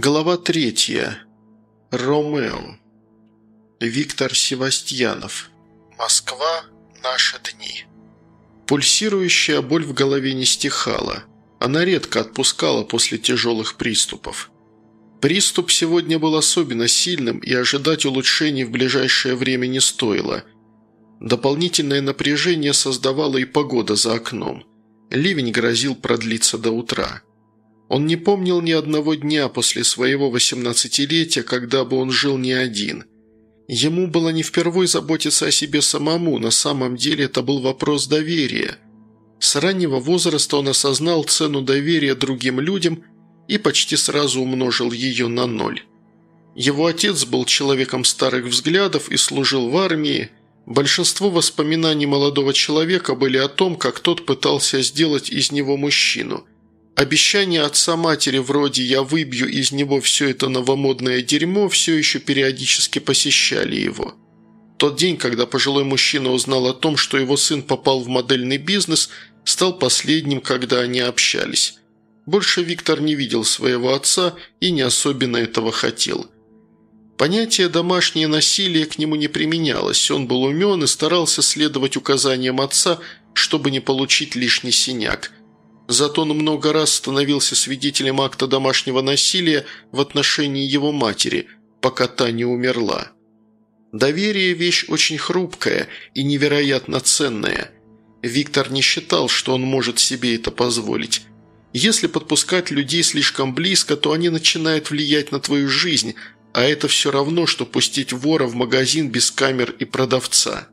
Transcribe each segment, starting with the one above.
Глава третья. Ромео. Виктор Севастьянов. Москва. Наши дни. Пульсирующая боль в голове не стихала. Она редко отпускала после тяжелых приступов. Приступ сегодня был особенно сильным, и ожидать улучшений в ближайшее время не стоило. Дополнительное напряжение создавала и погода за окном. Ливень грозил продлиться до утра. Он не помнил ни одного дня после своего восемнадцатилетия, когда бы он жил не один. Ему было не впервой заботиться о себе самому, на самом деле это был вопрос доверия. С раннего возраста он осознал цену доверия другим людям и почти сразу умножил ее на ноль. Его отец был человеком старых взглядов и служил в армии. Большинство воспоминаний молодого человека были о том, как тот пытался сделать из него мужчину – Обещания отца-матери вроде «я выбью из него все это новомодное дерьмо» все еще периодически посещали его. Тот день, когда пожилой мужчина узнал о том, что его сын попал в модельный бизнес, стал последним, когда они общались. Больше Виктор не видел своего отца и не особенно этого хотел. Понятие «домашнее насилие» к нему не применялось, он был умен и старался следовать указаниям отца, чтобы не получить лишний синяк – Зато он много раз становился свидетелем акта домашнего насилия в отношении его матери, пока та не умерла. Доверие – вещь очень хрупкая и невероятно ценная. Виктор не считал, что он может себе это позволить. Если подпускать людей слишком близко, то они начинают влиять на твою жизнь, а это все равно, что пустить вора в магазин без камер и продавца.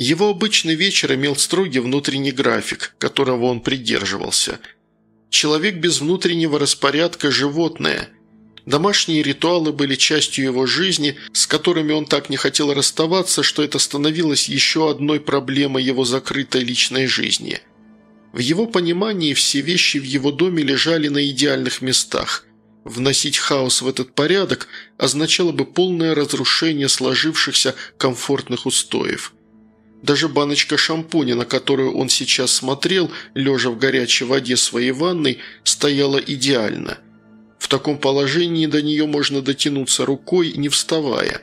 Его обычный вечер имел строгий внутренний график, которого он придерживался. Человек без внутреннего распорядка – животное. Домашние ритуалы были частью его жизни, с которыми он так не хотел расставаться, что это становилось еще одной проблемой его закрытой личной жизни. В его понимании все вещи в его доме лежали на идеальных местах. Вносить хаос в этот порядок означало бы полное разрушение сложившихся комфортных устоев – даже баночка шампуня, на которую он сейчас смотрел, лежа в горячей воде своей ванной, стояла идеально. В таком положении до нее можно дотянуться рукой, не вставая.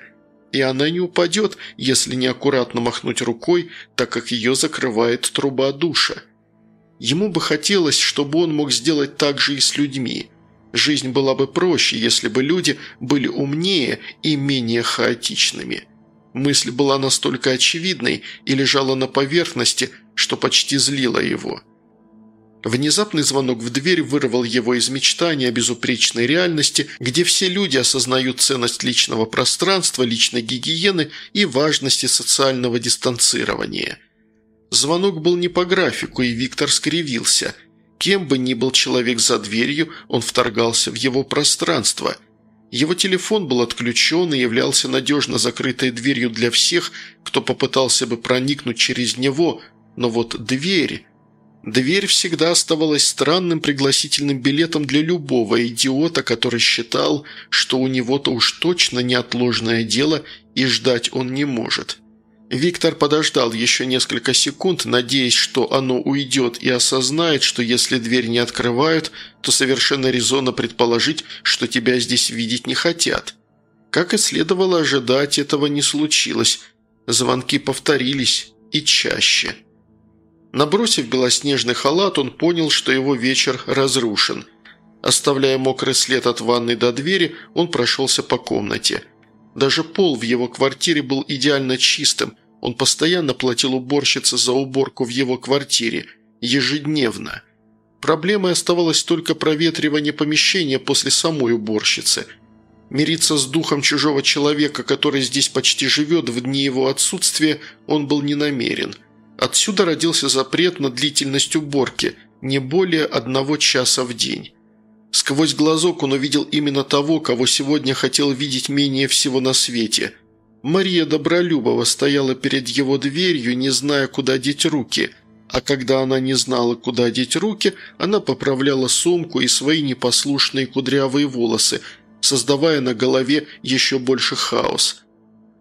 И она не упадет, если неаккуратно махнуть рукой, так как ее закрывает труба душа. Ему бы хотелось, чтобы он мог сделать так же и с людьми. Жизнь была бы проще, если бы люди были умнее и менее хаотичными. Мысль была настолько очевидной и лежала на поверхности, что почти злила его. Внезапный звонок в дверь вырвал его из мечтания о безупречной реальности, где все люди осознают ценность личного пространства, личной гигиены и важности социального дистанцирования. Звонок был не по графику, и Виктор скривился. Кем бы ни был человек за дверью, он вторгался в его пространство – его телефон был отключен и являлся надежно закрытой дверью для всех, кто попытался бы проникнуть через него, но вот дверь... Дверь всегда оставалась странным пригласительным билетом для любого идиота, который считал, что у него-то уж точно неотложное дело и ждать он не может. Виктор подождал еще несколько секунд, надеясь, что оно уйдет и осознает, что если дверь не открывают, то совершенно резонно предположить, что тебя здесь видеть не хотят. Как и следовало ожидать, этого не случилось. Звонки повторились и чаще. Набросив белоснежный халат, он понял, что его вечер разрушен. Оставляя мокрый след от ванной до двери, он прошелся по комнате – даже пол в его квартире был идеально чистым. Он постоянно платил уборщице за уборку в его квартире. Ежедневно. Проблемой оставалось только проветривание помещения после самой уборщицы. Мириться с духом чужого человека, который здесь почти живет в дни его отсутствия, он был не намерен. Отсюда родился запрет на длительность уборки – не более одного часа в день. Сквозь глазок он увидел именно того, кого сегодня хотел видеть менее всего на свете. Мария Добролюбова стояла перед его дверью, не зная, куда деть руки. А когда она не знала, куда деть руки, она поправляла сумку и свои непослушные кудрявые волосы, создавая на голове еще больше хаос.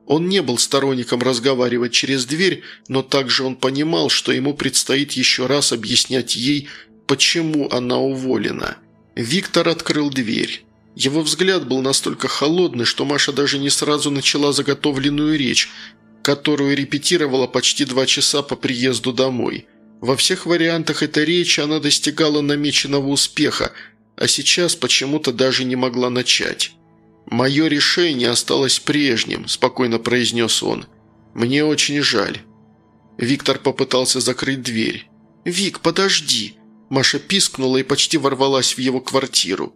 Он не был сторонником разговаривать через дверь, но также он понимал, что ему предстоит еще раз объяснять ей, почему она уволена. Виктор открыл дверь. Его взгляд был настолько холодный, что Маша даже не сразу начала заготовленную речь, которую репетировала почти два часа по приезду домой. Во всех вариантах этой речи она достигала намеченного успеха, а сейчас почему-то даже не могла начать. «Мое решение осталось прежним», – спокойно произнес он. «Мне очень жаль». Виктор попытался закрыть дверь. «Вик, подожди!» Маша пискнула и почти ворвалась в его квартиру.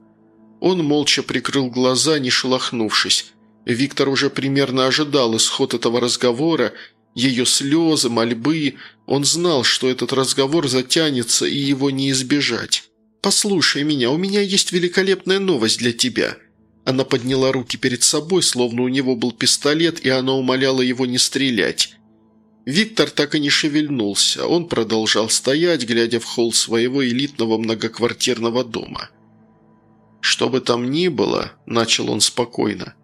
Он молча прикрыл глаза, не шелохнувшись. Виктор уже примерно ожидал исход этого разговора, ее слезы, мольбы. Он знал, что этот разговор затянется и его не избежать. «Послушай меня, у меня есть великолепная новость для тебя». Она подняла руки перед собой, словно у него был пистолет, и она умоляла его не стрелять. Виктор так и не шевельнулся. Он продолжал стоять, глядя в холл своего элитного многоквартирного дома. «Что бы там ни было», – начал он спокойно.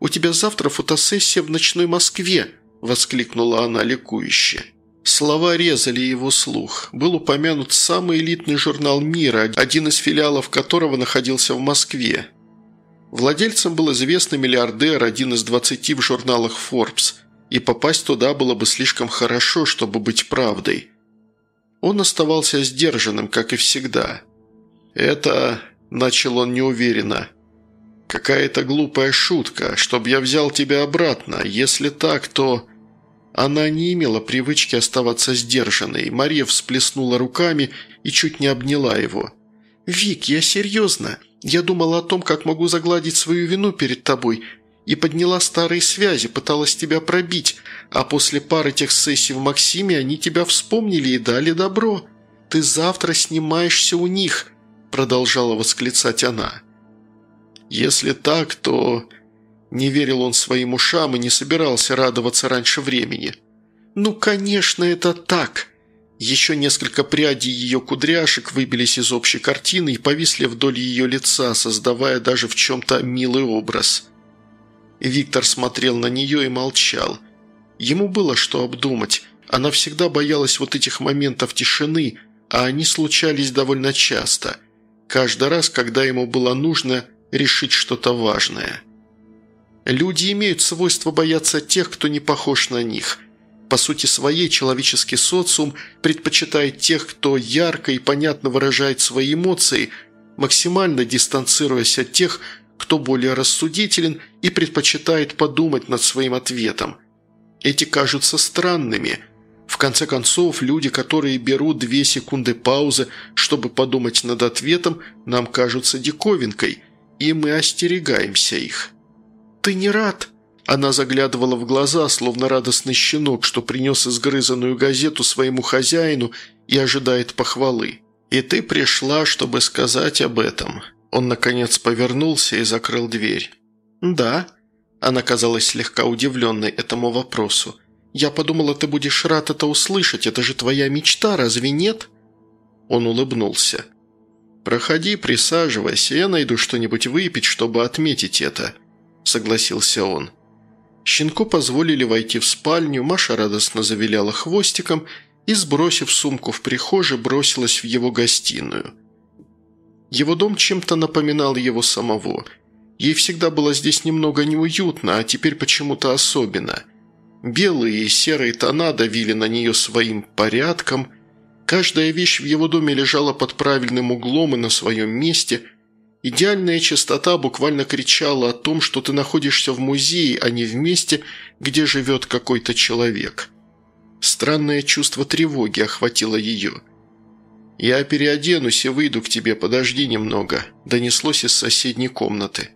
«У тебя завтра фотосессия в ночной Москве», – воскликнула она ликующе. Слова резали его слух. Был упомянут самый элитный журнал мира, один из филиалов которого находился в Москве. Владельцем был известный миллиардер, один из двадцати в журналах Forbes, и попасть туда было бы слишком хорошо, чтобы быть правдой. Он оставался сдержанным, как и всегда. «Это...» – начал он неуверенно. «Какая-то глупая шутка, чтобы я взял тебя обратно. Если так, то...» Она не имела привычки оставаться сдержанной. Мария всплеснула руками и чуть не обняла его. «Вик, я серьезно. Я думала о том, как могу загладить свою вину перед тобой, и подняла старые связи, пыталась тебя пробить, а после пары тех сессий в Максиме они тебя вспомнили и дали добро. Ты завтра снимаешься у них», – продолжала восклицать она. «Если так, то...» Не верил он своим ушам и не собирался радоваться раньше времени. «Ну, конечно, это так!» Еще несколько прядей ее кудряшек выбились из общей картины и повисли вдоль ее лица, создавая даже в чем-то милый образ. Виктор смотрел на нее и молчал. Ему было что обдумать. Она всегда боялась вот этих моментов тишины, а они случались довольно часто. Каждый раз, когда ему было нужно решить что-то важное. Люди имеют свойство бояться тех, кто не похож на них. По сути своей человеческий социум предпочитает тех, кто ярко и понятно выражает свои эмоции, максимально дистанцируясь от тех, кто более рассудителен и предпочитает подумать над своим ответом. Эти кажутся странными. В конце концов, люди, которые берут две секунды паузы, чтобы подумать над ответом, нам кажутся диковинкой, и мы остерегаемся их. «Ты не рад?» Она заглядывала в глаза, словно радостный щенок, что принес изгрызанную газету своему хозяину и ожидает похвалы. «И ты пришла, чтобы сказать об этом». Он, наконец, повернулся и закрыл дверь. «Да». Она казалась слегка удивленной этому вопросу. «Я подумала, ты будешь рад это услышать. Это же твоя мечта, разве нет?» Он улыбнулся. «Проходи, присаживайся, я найду что-нибудь выпить, чтобы отметить это». – согласился он. Щенку позволили войти в спальню, Маша радостно завиляла хвостиком и, сбросив сумку в прихожей, бросилась в его гостиную. Его дом чем-то напоминал его самого. Ей всегда было здесь немного неуютно, а теперь почему-то особенно. Белые и серые тона давили на нее своим порядком. Каждая вещь в его доме лежала под правильным углом и на своем месте – Идеальная чистота буквально кричала о том, что ты находишься в музее, а не в месте, где живет какой-то человек. Странное чувство тревоги охватило ее. «Я переоденусь и выйду к тебе, подожди немного», – донеслось из соседней комнаты.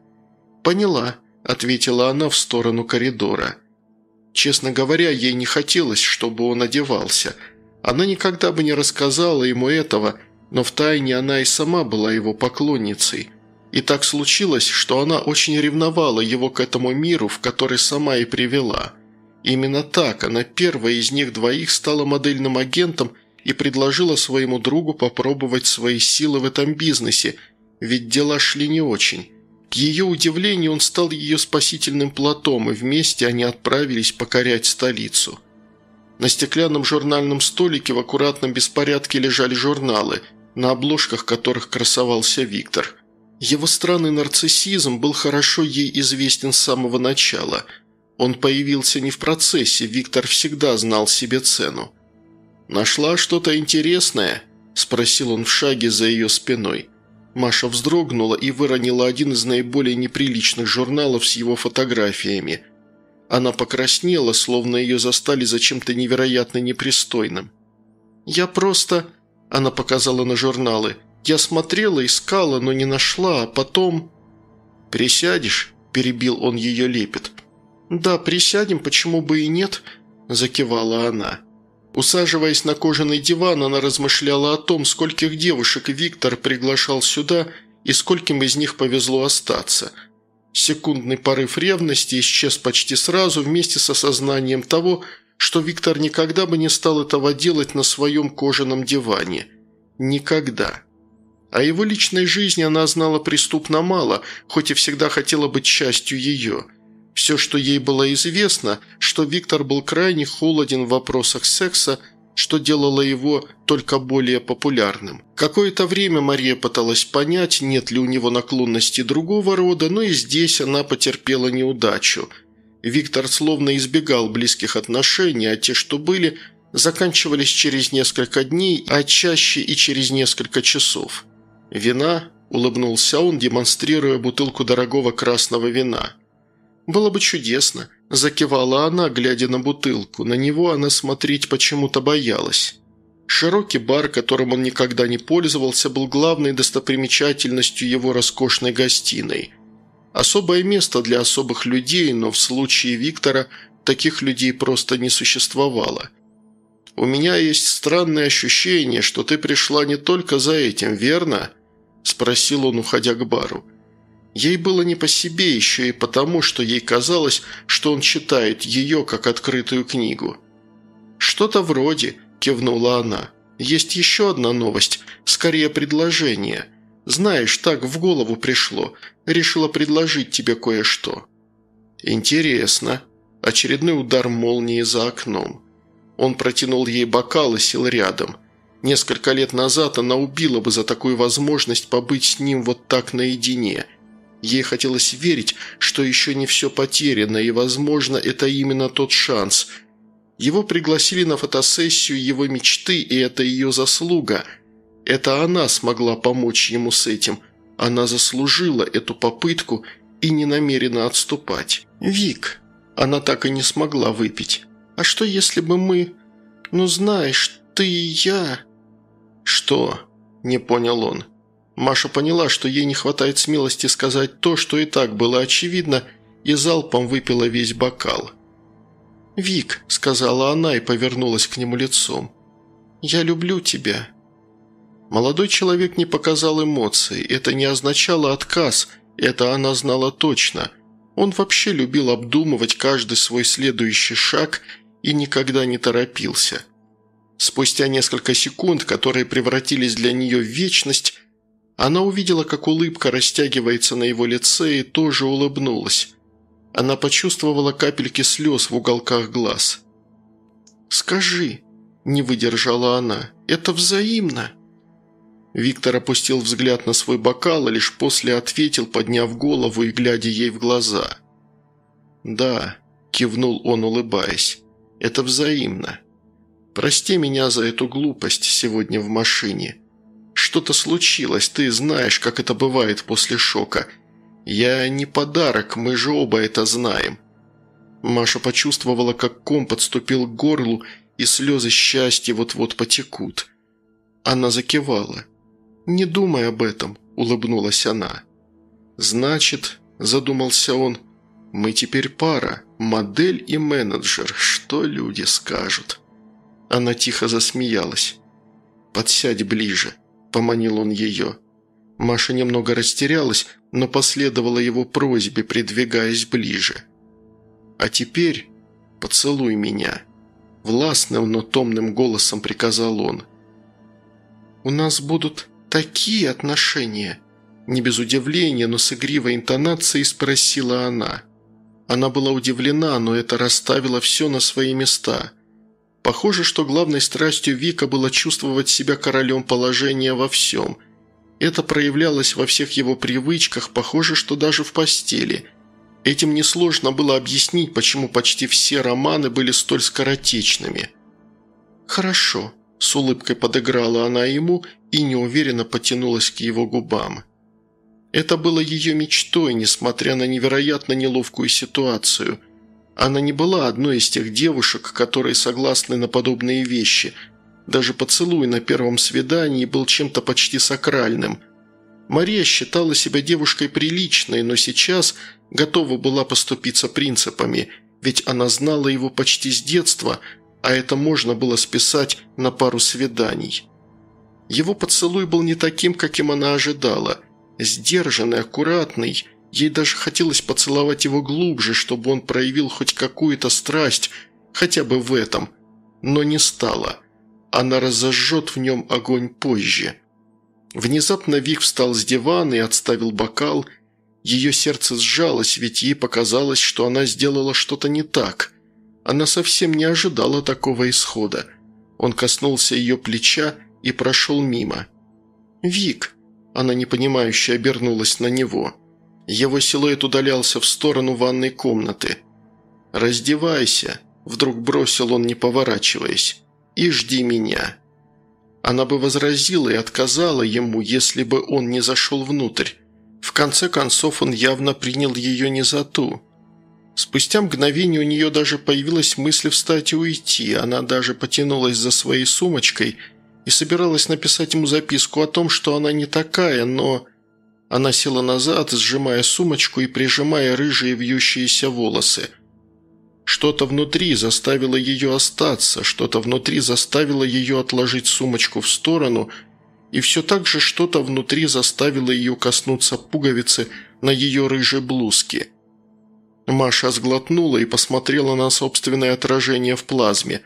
«Поняла», – ответила она в сторону коридора. Честно говоря, ей не хотелось, чтобы он одевался. Она никогда бы не рассказала ему этого, но втайне она и сама была его поклонницей – и так случилось, что она очень ревновала его к этому миру, в который сама и привела. Именно так она первая из них двоих стала модельным агентом и предложила своему другу попробовать свои силы в этом бизнесе, ведь дела шли не очень. К ее удивлению, он стал ее спасительным платом, и вместе они отправились покорять столицу. На стеклянном журнальном столике в аккуратном беспорядке лежали журналы, на обложках которых красовался Виктор – Его странный нарциссизм был хорошо ей известен с самого начала. Он появился не в процессе, Виктор всегда знал себе цену. «Нашла что-то интересное?» – спросил он в шаге за ее спиной. Маша вздрогнула и выронила один из наиболее неприличных журналов с его фотографиями. Она покраснела, словно ее застали за чем-то невероятно непристойным. «Я просто...» – она показала на журналы. «Я смотрела, искала, но не нашла, а потом...» «Присядешь?» – перебил он ее лепет. «Да, присядем, почему бы и нет?» – закивала она. Усаживаясь на кожаный диван, она размышляла о том, скольких девушек Виктор приглашал сюда и скольким из них повезло остаться. Секундный порыв ревности исчез почти сразу вместе с осознанием того, что Виктор никогда бы не стал этого делать на своем кожаном диване. Никогда. О его личной жизни она знала преступно мало, хоть и всегда хотела быть частью ее – все, что ей было известно, что Виктор был крайне холоден в вопросах секса, что делало его только более популярным. Какое-то время Мария пыталась понять, нет ли у него наклонности другого рода, но и здесь она потерпела неудачу. Виктор словно избегал близких отношений, а те, что были, заканчивались через несколько дней, а чаще и через несколько часов. «Вина?» – улыбнулся он, демонстрируя бутылку дорогого красного вина – «Было бы чудесно», – закивала она, глядя на бутылку. На него она смотреть почему-то боялась. Широкий бар, которым он никогда не пользовался, был главной достопримечательностью его роскошной гостиной. Особое место для особых людей, но в случае Виктора таких людей просто не существовало. «У меня есть странное ощущение, что ты пришла не только за этим, верно?» – спросил он, уходя к бару. Ей было не по себе еще и потому, что ей казалось, что он читает ее как открытую книгу. «Что-то вроде», – кивнула она. «Есть еще одна новость, скорее предложение. Знаешь, так в голову пришло. Решила предложить тебе кое-что». «Интересно». Очередной удар молнии за окном. Он протянул ей бокал и сел рядом. Несколько лет назад она убила бы за такую возможность побыть с ним вот так наедине – Ей хотелось верить, что еще не все потеряно, и, возможно, это именно тот шанс. Его пригласили на фотосессию его мечты, и это ее заслуга. Это она смогла помочь ему с этим. Она заслужила эту попытку и не намерена отступать. «Вик», она так и не смогла выпить. «А что, если бы мы... Ну, знаешь, ты и я...» «Что?» – не понял он. Маша поняла, что ей не хватает смелости сказать то, что и так было очевидно, и залпом выпила весь бокал. «Вик», – сказала она и повернулась к нему лицом, – «я люблю тебя». Молодой человек не показал эмоций, это не означало отказ, это она знала точно. Он вообще любил обдумывать каждый свой следующий шаг и никогда не торопился. Спустя несколько секунд, которые превратились для нее в вечность, она увидела, как улыбка растягивается на его лице и тоже улыбнулась. Она почувствовала капельки слез в уголках глаз. «Скажи», – не выдержала она, – «это взаимно». Виктор опустил взгляд на свой бокал и лишь после ответил, подняв голову и глядя ей в глаза. «Да», – кивнул он, улыбаясь, – «это взаимно. Прости меня за эту глупость сегодня в машине. Что-то случилось, ты знаешь, как это бывает после шока. Я не подарок, мы же оба это знаем». Маша почувствовала, как ком подступил к горлу, и слезы счастья вот-вот потекут. Она закивала. «Не думай об этом», – улыбнулась она. «Значит», – задумался он, – «мы теперь пара, модель и менеджер, что люди скажут?» Она тихо засмеялась. «Подсядь ближе», – поманил он ее. Маша немного растерялась, но последовала его просьбе, придвигаясь ближе. «А теперь поцелуй меня», – властным, но томным голосом приказал он. «У нас будут такие отношения», – не без удивления, но с игривой интонацией спросила она. Она была удивлена, но это расставило все на свои места – Похоже, что главной страстью Вика было чувствовать себя королем положения во всем. Это проявлялось во всех его привычках, похоже, что даже в постели. Этим несложно было объяснить, почему почти все романы были столь скоротечными. «Хорошо», – с улыбкой подыграла она ему и неуверенно потянулась к его губам. Это было ее мечтой, несмотря на невероятно неловкую ситуацию. Она не была одной из тех девушек, которые согласны на подобные вещи – даже поцелуй на первом свидании был чем-то почти сакральным. Мария считала себя девушкой приличной, но сейчас готова была поступиться принципами, ведь она знала его почти с детства, а это можно было списать на пару свиданий. Его поцелуй был не таким, каким она ожидала. Сдержанный, аккуратный, ей даже хотелось поцеловать его глубже, чтобы он проявил хоть какую-то страсть, хотя бы в этом, но не стало – она разожжет в нем огонь позже. Внезапно Вик встал с дивана и отставил бокал. Ее сердце сжалось, ведь ей показалось, что она сделала что-то не так. Она совсем не ожидала такого исхода. Он коснулся ее плеча и прошел мимо. «Вик!» Она непонимающе обернулась на него. Его силуэт удалялся в сторону ванной комнаты. «Раздевайся!» – вдруг бросил он, не поворачиваясь и жди меня». Она бы возразила и отказала ему, если бы он не зашел внутрь. В конце концов, он явно принял ее не за ту. Спустя мгновение у нее даже появилась мысль встать и уйти. Она даже потянулась за своей сумочкой и собиралась написать ему записку о том, что она не такая, но... Она села назад, сжимая сумочку и прижимая рыжие вьющиеся волосы. Что-то внутри заставило ее остаться, что-то внутри заставило ее отложить сумочку в сторону, и все так же что-то внутри заставило ее коснуться пуговицы на ее рыжей блузке. Маша сглотнула и посмотрела на собственное отражение в плазме.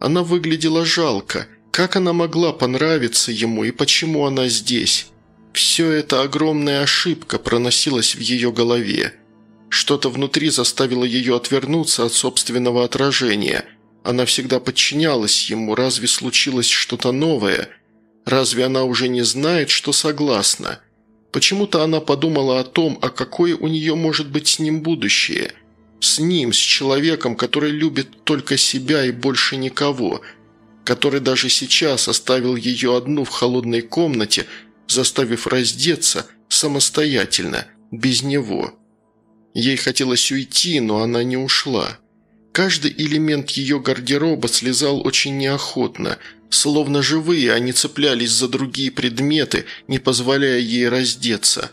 Она выглядела жалко. Как она могла понравиться ему и почему она здесь? Все это огромная ошибка проносилась в ее голове. Что-то внутри заставило ее отвернуться от собственного отражения. Она всегда подчинялась ему, разве случилось что-то новое? Разве она уже не знает, что согласна? Почему-то она подумала о том, а какое у нее может быть с ним будущее. С ним, с человеком, который любит только себя и больше никого, который даже сейчас оставил ее одну в холодной комнате, заставив раздеться самостоятельно, без него. Ей хотелось уйти, но она не ушла. Каждый элемент ее гардероба слезал очень неохотно, словно живые они цеплялись за другие предметы, не позволяя ей раздеться.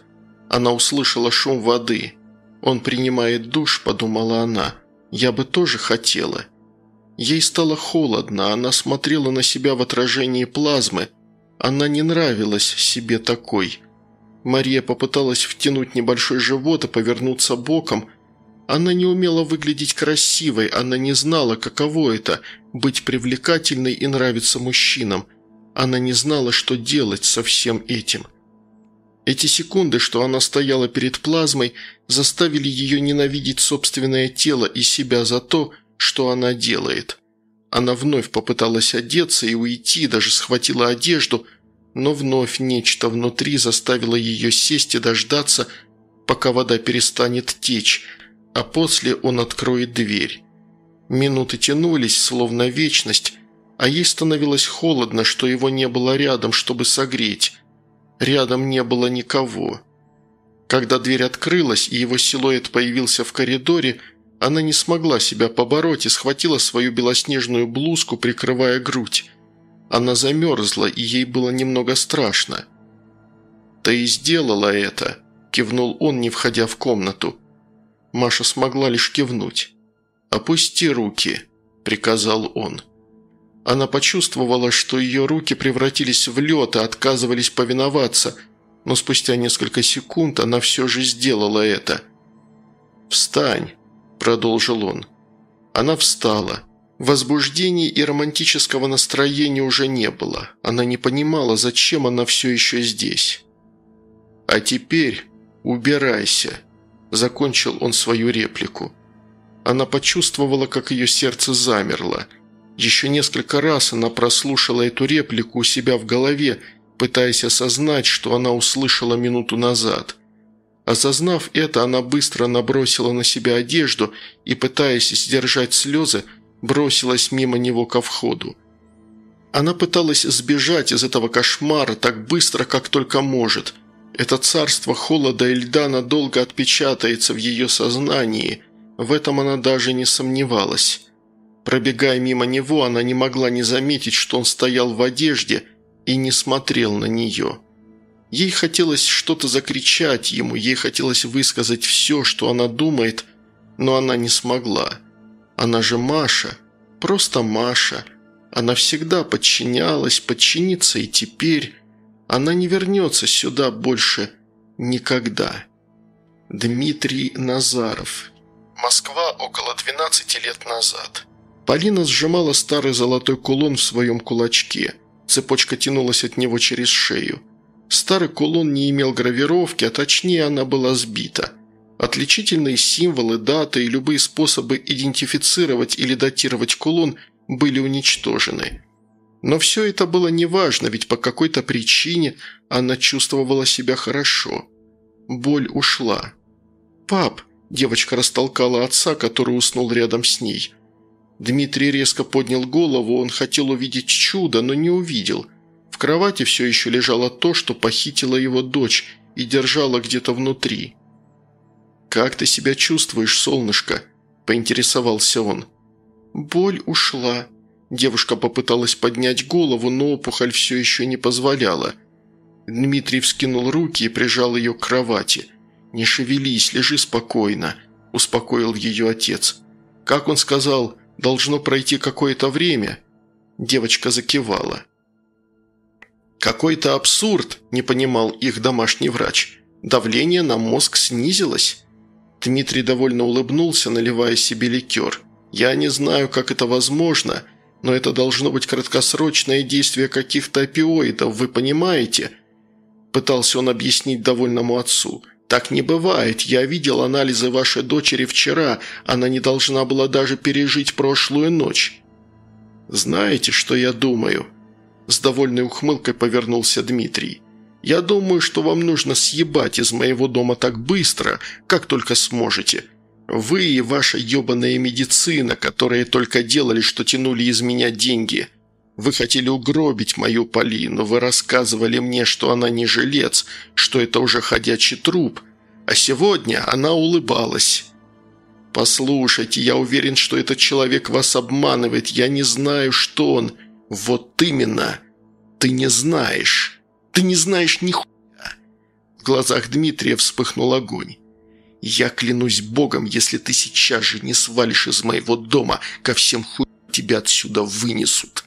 Она услышала шум воды. «Он принимает душ», – подумала она. «Я бы тоже хотела». Ей стало холодно, она смотрела на себя в отражении плазмы. Она не нравилась себе такой – Мария попыталась втянуть небольшой живот и повернуться боком. Она не умела выглядеть красивой, она не знала, каково это – быть привлекательной и нравиться мужчинам. Она не знала, что делать со всем этим. Эти секунды, что она стояла перед плазмой, заставили ее ненавидеть собственное тело и себя за то, что она делает. Она вновь попыталась одеться и уйти, даже схватила одежду – но вновь нечто внутри заставило ее сесть и дождаться, пока вода перестанет течь, а после он откроет дверь. Минуты тянулись, словно вечность, а ей становилось холодно, что его не было рядом, чтобы согреть. Рядом не было никого. Когда дверь открылась и его силуэт появился в коридоре, она не смогла себя побороть и схватила свою белоснежную блузку, прикрывая грудь. Она замерзла, и ей было немного страшно. «Ты и сделала это», – кивнул он, не входя в комнату. Маша смогла лишь кивнуть. «Опусти руки», – приказал он. Она почувствовала, что ее руки превратились в лед и отказывались повиноваться, но спустя несколько секунд она все же сделала это. «Встань», – продолжил он. Она встала. Возбуждений и романтического настроения уже не было. Она не понимала, зачем она все еще здесь. «А теперь убирайся», – закончил он свою реплику. Она почувствовала, как ее сердце замерло. Еще несколько раз она прослушала эту реплику у себя в голове пытаясь осознать, что она услышала минуту назад. Осознав это, она быстро набросила на себя одежду и, пытаясь сдержать слезы, бросилась мимо него ко входу. Она пыталась сбежать из этого кошмара так быстро, как только может. Это царство холода и льда надолго отпечатается в ее сознании. В этом она даже не сомневалась. Пробегая мимо него, она не могла не заметить, что он стоял в одежде и не смотрел на нее. Ей хотелось что-то закричать ему, ей хотелось высказать все, что она думает, но она не смогла. Она же Маша, просто Маша. Она всегда подчинялась, подчинится и теперь. Она не вернется сюда больше никогда. Дмитрий Назаров. Москва около 12 лет назад. Полина сжимала старый золотой кулон в своем кулачке. Цепочка тянулась от него через шею. Старый кулон не имел гравировки, а точнее она была сбита. Отличительные символы, даты и любые способы идентифицировать или датировать кулон были уничтожены. Но все это было неважно, ведь по какой-то причине она чувствовала себя хорошо. Боль ушла. «Пап!» – девочка растолкала отца, который уснул рядом с ней – Дмитрий резко поднял голову, он хотел увидеть чудо, но не увидел. В кровати все еще лежало то, что похитила его дочь и держала где-то внутри. «Как ты себя чувствуешь, солнышко?» – поинтересовался он. «Боль ушла». Девушка попыталась поднять голову, но опухоль все еще не позволяла. Дмитрий вскинул руки и прижал ее к кровати. «Не шевелись, лежи спокойно», – успокоил ее отец. Как он сказал – Должно пройти какое-то время». Девочка закивала. «Какой-то абсурд», – не понимал их домашний врач. «Давление на мозг снизилось?» Дмитрий довольно улыбнулся, наливая себе ликер. «Я не знаю, как это возможно, но это должно быть краткосрочное действие каких-то опиоидов, вы понимаете?» Пытался он объяснить довольному отцу – «Так не бывает. Я видел анализы вашей дочери вчера. Она не должна была даже пережить прошлую ночь». «Знаете, что я думаю?» С довольной ухмылкой повернулся Дмитрий. «Я думаю, что вам нужно съебать из моего дома так быстро, как только сможете. Вы и ваша ебаная медицина, которые только делали, что тянули из меня деньги. Вы хотели угробить мою Полину, вы рассказывали мне, что она не жилец, что это уже ходячий труп, а сегодня она улыбалась. Послушайте, я уверен, что этот человек вас обманывает, я не знаю, что он. Вот именно, ты не знаешь, ты не знаешь ни хуя. В глазах Дмитрия вспыхнул огонь. Я клянусь богом, если ты сейчас же не свалишь из моего дома, ко всем хуй тебя отсюда вынесут».